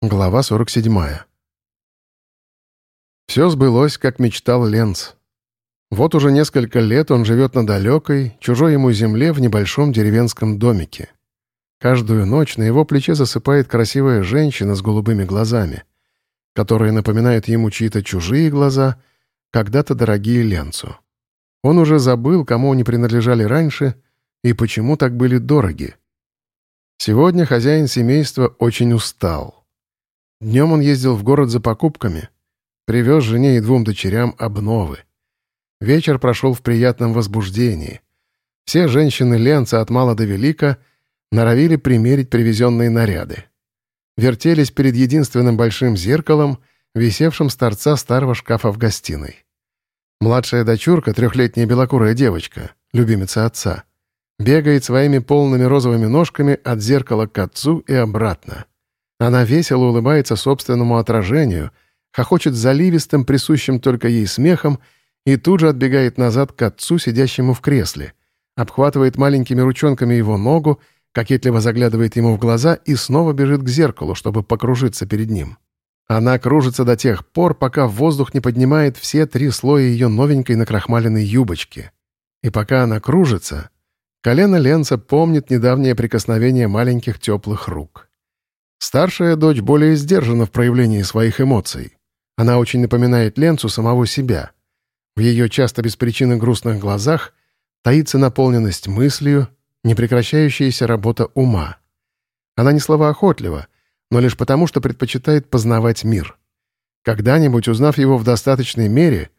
Глава 47. Все сбылось, как мечтал Ленц. Вот уже несколько лет он живет на далекой, чужой ему земле в небольшом деревенском домике. Каждую ночь на его плече засыпает красивая женщина с голубыми глазами, которые напоминают ему чьи-то чужие глаза, когда-то дорогие Ленцу. Он уже забыл, кому они принадлежали раньше и почему так были дороги. Сегодня хозяин семейства очень устал. Днем он ездил в город за покупками, привез жене и двум дочерям обновы. Вечер прошел в приятном возбуждении. Все женщины Ленца от мала до велика норовили примерить привезенные наряды. Вертелись перед единственным большим зеркалом, висевшим с торца старого шкафа в гостиной. Младшая дочурка, трехлетняя белокурая девочка, любимица отца, бегает своими полными розовыми ножками от зеркала к отцу и обратно. Она весело улыбается собственному отражению, хохочет заливистым, присущим только ей смехом, и тут же отбегает назад к отцу, сидящему в кресле, обхватывает маленькими ручонками его ногу, кокетливо заглядывает ему в глаза и снова бежит к зеркалу, чтобы покружиться перед ним. Она кружится до тех пор, пока воздух не поднимает все три слоя ее новенькой накрахмаленной юбочки. И пока она кружится, колено Ленца помнит недавнее прикосновение маленьких теплых рук. Старшая дочь более сдержана в проявлении своих эмоций. Она очень напоминает Ленцу самого себя. В ее часто без причины грустных глазах таится наполненность мыслью, непрекращающаяся работа ума. Она не словоохотлива, но лишь потому, что предпочитает познавать мир. Когда-нибудь, узнав его в достаточной мере,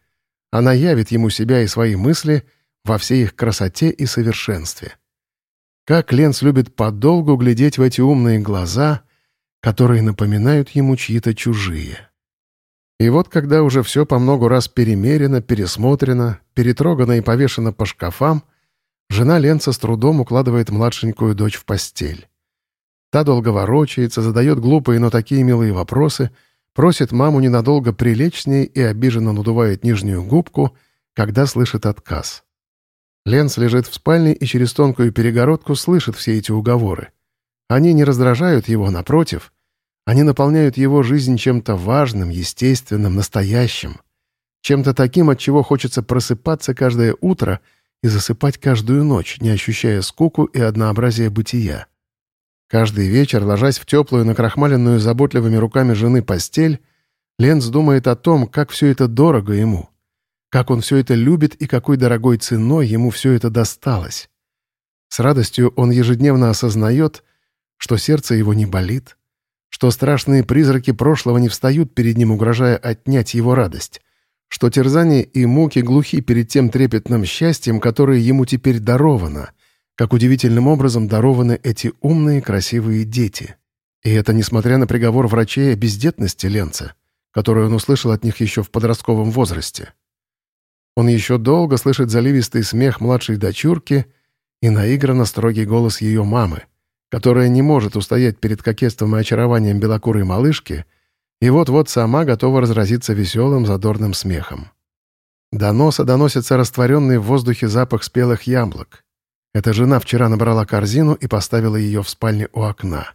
она явит ему себя и свои мысли во всей их красоте и совершенстве. Как Ленц любит подолгу глядеть в эти умные глаза — которые напоминают ему чьи-то чужие. И вот когда уже все по много раз перемерено, пересмотрено, перетрогано и повешено по шкафам, жена Ленца с трудом укладывает младшенькую дочь в постель. Та долго ворочается, задает глупые, но такие милые вопросы, просит маму ненадолго прилечь с ней и обиженно надувает нижнюю губку, когда слышит отказ. Ленц лежит в спальне и через тонкую перегородку слышит все эти уговоры. Они не раздражают его, напротив. Они наполняют его жизнь чем-то важным, естественным, настоящим. Чем-то таким, от чего хочется просыпаться каждое утро и засыпать каждую ночь, не ощущая скуку и однообразие бытия. Каждый вечер, ложась в теплую, накрахмаленную заботливыми руками жены постель, Ленц думает о том, как все это дорого ему, как он все это любит и какой дорогой ценой ему все это досталось. С радостью он ежедневно осознает, что сердце его не болит, что страшные призраки прошлого не встают перед ним, угрожая отнять его радость, что терзания и муки глухи перед тем трепетным счастьем, которое ему теперь даровано, как удивительным образом дарованы эти умные красивые дети. И это несмотря на приговор врачей о бездетности Ленца, который он услышал от них еще в подростковом возрасте. Он еще долго слышит заливистый смех младшей дочурки и наигранно строгий голос ее мамы, которая не может устоять перед кокетством и очарованием белокурой малышки, и вот-вот сама готова разразиться веселым задорным смехом. До носа доносится растворенный в воздухе запах спелых яблок. Эта жена вчера набрала корзину и поставила ее в спальне у окна.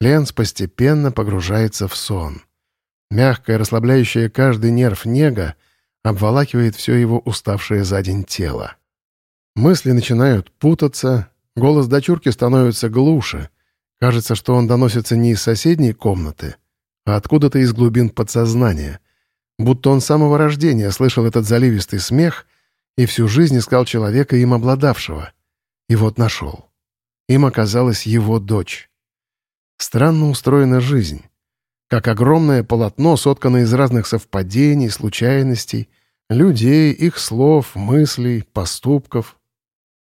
Ленс постепенно погружается в сон. Мягкая, расслабляющая каждый нерв нега обволакивает все его уставшее за день тело. Мысли начинают путаться, Голос дочурки становится глуше. Кажется, что он доносится не из соседней комнаты, а откуда-то из глубин подсознания. Будто он с самого рождения слышал этот заливистый смех и всю жизнь искал человека, им обладавшего. И вот нашел. Им оказалась его дочь. Странно устроена жизнь. Как огромное полотно, сотканное из разных совпадений, случайностей, людей, их слов, мыслей, поступков,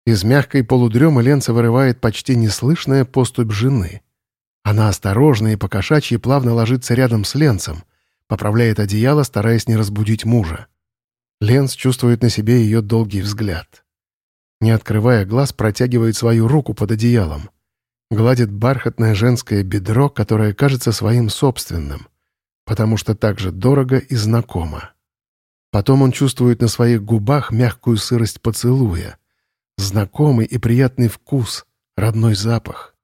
из мягкой полудремы Ленца вырывает почти неслышная поступь жены. Она осторожно и покошачьи плавно ложится рядом с Ленцем, поправляет одеяло, стараясь не разбудить мужа. Ленц чувствует на себе ее долгий взгляд. Не открывая глаз, протягивает свою руку под одеялом. Гладит бархатное женское бедро, которое кажется своим собственным, потому что так же дорого и знакомо. Потом он чувствует на своих губах мягкую сырость поцелуя — Знакомый и приятный вкус, родной запах.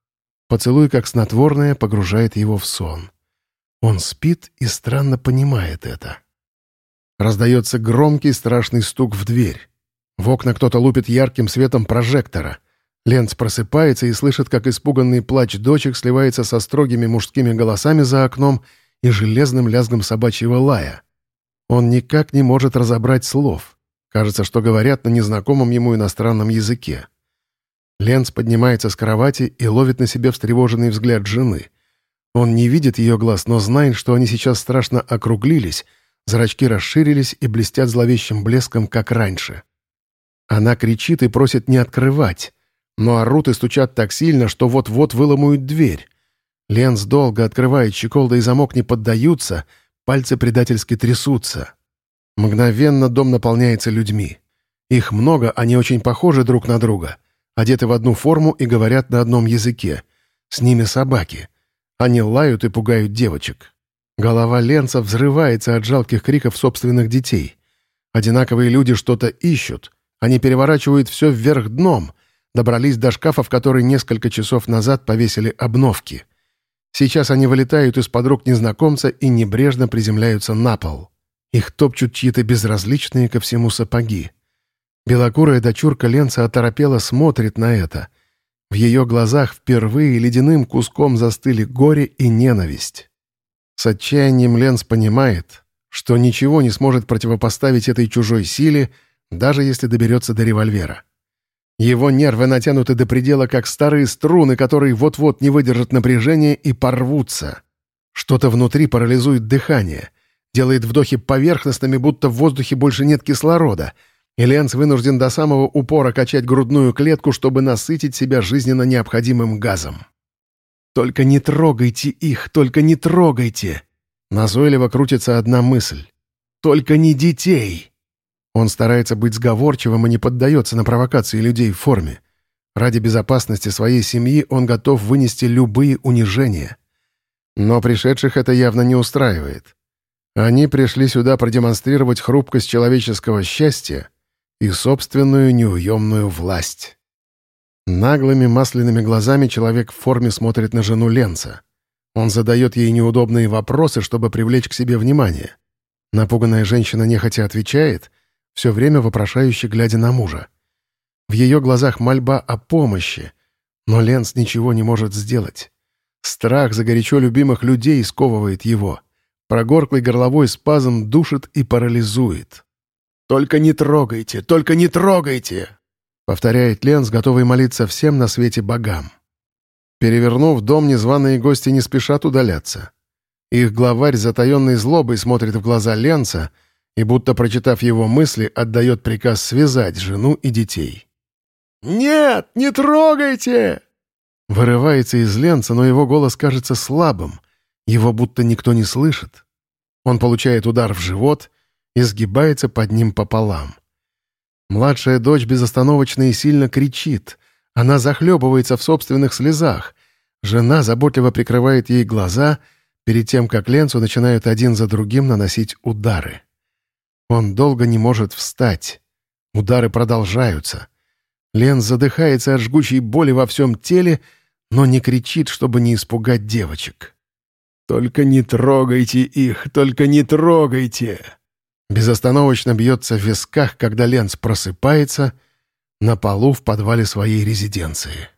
Поцелуй, как снотворное, погружает его в сон. Он спит и странно понимает это. Раздается громкий страшный стук в дверь. В окна кто-то лупит ярким светом прожектора. Ленц просыпается и слышит, как испуганный плач дочек сливается со строгими мужскими голосами за окном и железным лязгом собачьего лая. Он никак не может разобрать слов. Кажется, что говорят на незнакомом ему иностранном языке. Ленц поднимается с кровати и ловит на себе встревоженный взгляд жены. Он не видит ее глаз, но знает, что они сейчас страшно округлились, зрачки расширились и блестят зловещим блеском, как раньше. Она кричит и просит не открывать, но орут и стучат так сильно, что вот-вот выломают дверь. Ленс долго открывает щеколда и замок не поддаются, пальцы предательски трясутся. Мгновенно дом наполняется людьми. Их много, они очень похожи друг на друга, одеты в одну форму и говорят на одном языке. С ними собаки. Они лают и пугают девочек. Голова Ленца взрывается от жалких криков собственных детей. Одинаковые люди что-то ищут — они переворачивают все вверх дном, добрались до шкафа, в который несколько часов назад повесили обновки. Сейчас они вылетают из-под рук незнакомца и небрежно приземляются на пол. Их топчут чьи-то безразличные ко всему сапоги. Белокурая дочурка Ленца оторопела смотрит на это. В ее глазах впервые ледяным куском застыли горе и ненависть. С отчаянием Ленц понимает, что ничего не сможет противопоставить этой чужой силе, даже если доберется до револьвера. Его нервы натянуты до предела, как старые струны, которые вот-вот не выдержат напряжения и порвутся. Что-то внутри парализует дыхание, делает вдохи поверхностными, будто в воздухе больше нет кислорода, и Ленц вынужден до самого упора качать грудную клетку, чтобы насытить себя жизненно необходимым газом. «Только не трогайте их, только не трогайте!» Назойливо крутится одна мысль. «Только не детей!» Он старается быть сговорчивым и не поддается на провокации людей в форме. Ради безопасности своей семьи он готов вынести любые унижения. Но пришедших это явно не устраивает. Они пришли сюда продемонстрировать хрупкость человеческого счастья и собственную неуемную власть. Наглыми масляными глазами человек в форме смотрит на жену Ленца. Он задает ей неудобные вопросы, чтобы привлечь к себе внимание. Напуганная женщина нехотя отвечает — все время вопрошающе глядя на мужа. В ее глазах мольба о помощи, но Ленс ничего не может сделать. Страх за горячо любимых людей сковывает его. Прогорклый горловой спазм душит и парализует. «Только не трогайте! Только не трогайте!» повторяет Ленс, готовый молиться всем на свете богам. Перевернув дом, незваные гости не спешат удаляться. Их главарь затаенной злобой смотрит в глаза Ленца — и, будто прочитав его мысли, отдает приказ связать жену и детей. «Нет, не трогайте!» Вырывается из ленца, но его голос кажется слабым. Его будто никто не слышит. Он получает удар в живот и сгибается под ним пополам. Младшая дочь безостановочно и сильно кричит. Она захлебывается в собственных слезах. Жена заботливо прикрывает ей глаза перед тем, как Ленцу начинают один за другим наносить удары. Он долго не может встать. Удары продолжаются. Лен задыхается от жгучей боли во всем теле, но не кричит, чтобы не испугать девочек. «Только не трогайте их! Только не трогайте!» Безостановочно бьется в висках, когда Ленц просыпается на полу в подвале своей резиденции.